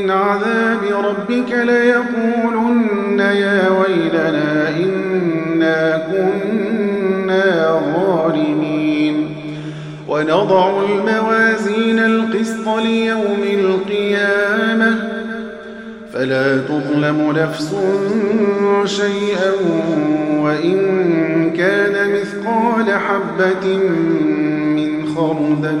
من عذاب ربك ليقولن يا ويلنا إنا كنا ظالمين. ونضع الموازين القسط ليوم القيامة. فلا تظلم نفس شيئا وإن كان مثقال حبة من خردل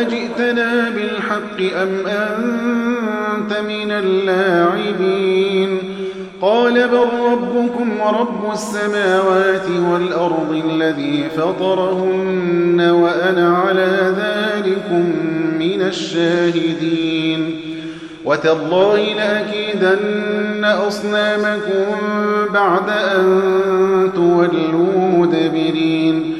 أجئتنا بالحق أم أنت من اللاعبين؟ قال بل ربكم ورب السماوات والأرض الذي فطرهن وأنا على ذلكم من الشاهدين. وتالله لأكيدن أصنامكم بعد أن تولوا مدبرين.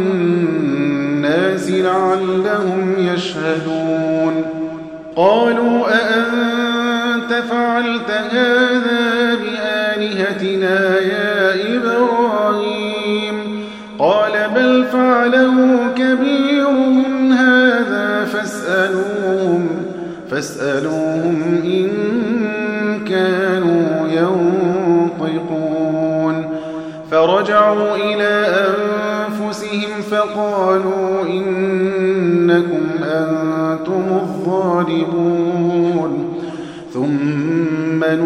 لعلهم يشهدون. قالوا أأنت فعلت هذا بآلهتنا يا إبراهيم؟ قال بل فعله كبيرهم هذا فاسألوهم فاسألوهم إن كانوا ينطقون. فرجعوا إلى أنفسهم فقالوا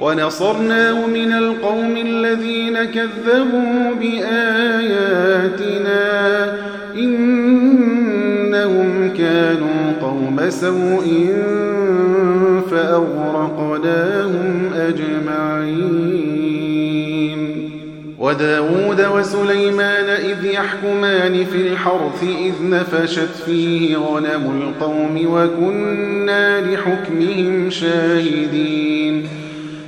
ونصرناه من القوم الذين كذبوا بآياتنا إنهم كانوا قوم سوء فأغرقناهم أجمعين. وداود وسليمان إذ يحكمان في الحرث إذ نفشت فيه غنم القوم وكنا لحكمهم شاهدين.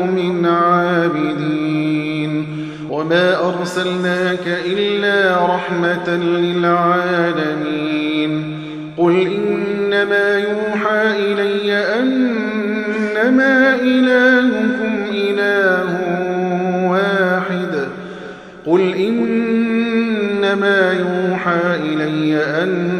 لقوم عابدين. وما أرسلناك إلا رحمة للعالمين. قل إنما يوحى إلي أنما إلهكم إله واحد. قل إنما يوحى إلي أنما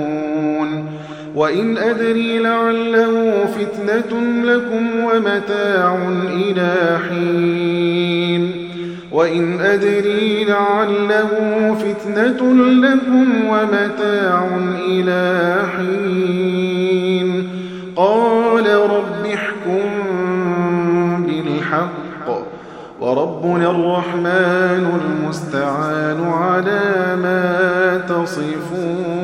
وإن أدري لعله فتنة لكم ومتاع إلى حين. وإن أدري لعله فتنة لكم ومتاع إلى حين. قال رب احكم بالحق. وربنا الرحمن المستعان على ما تصفون.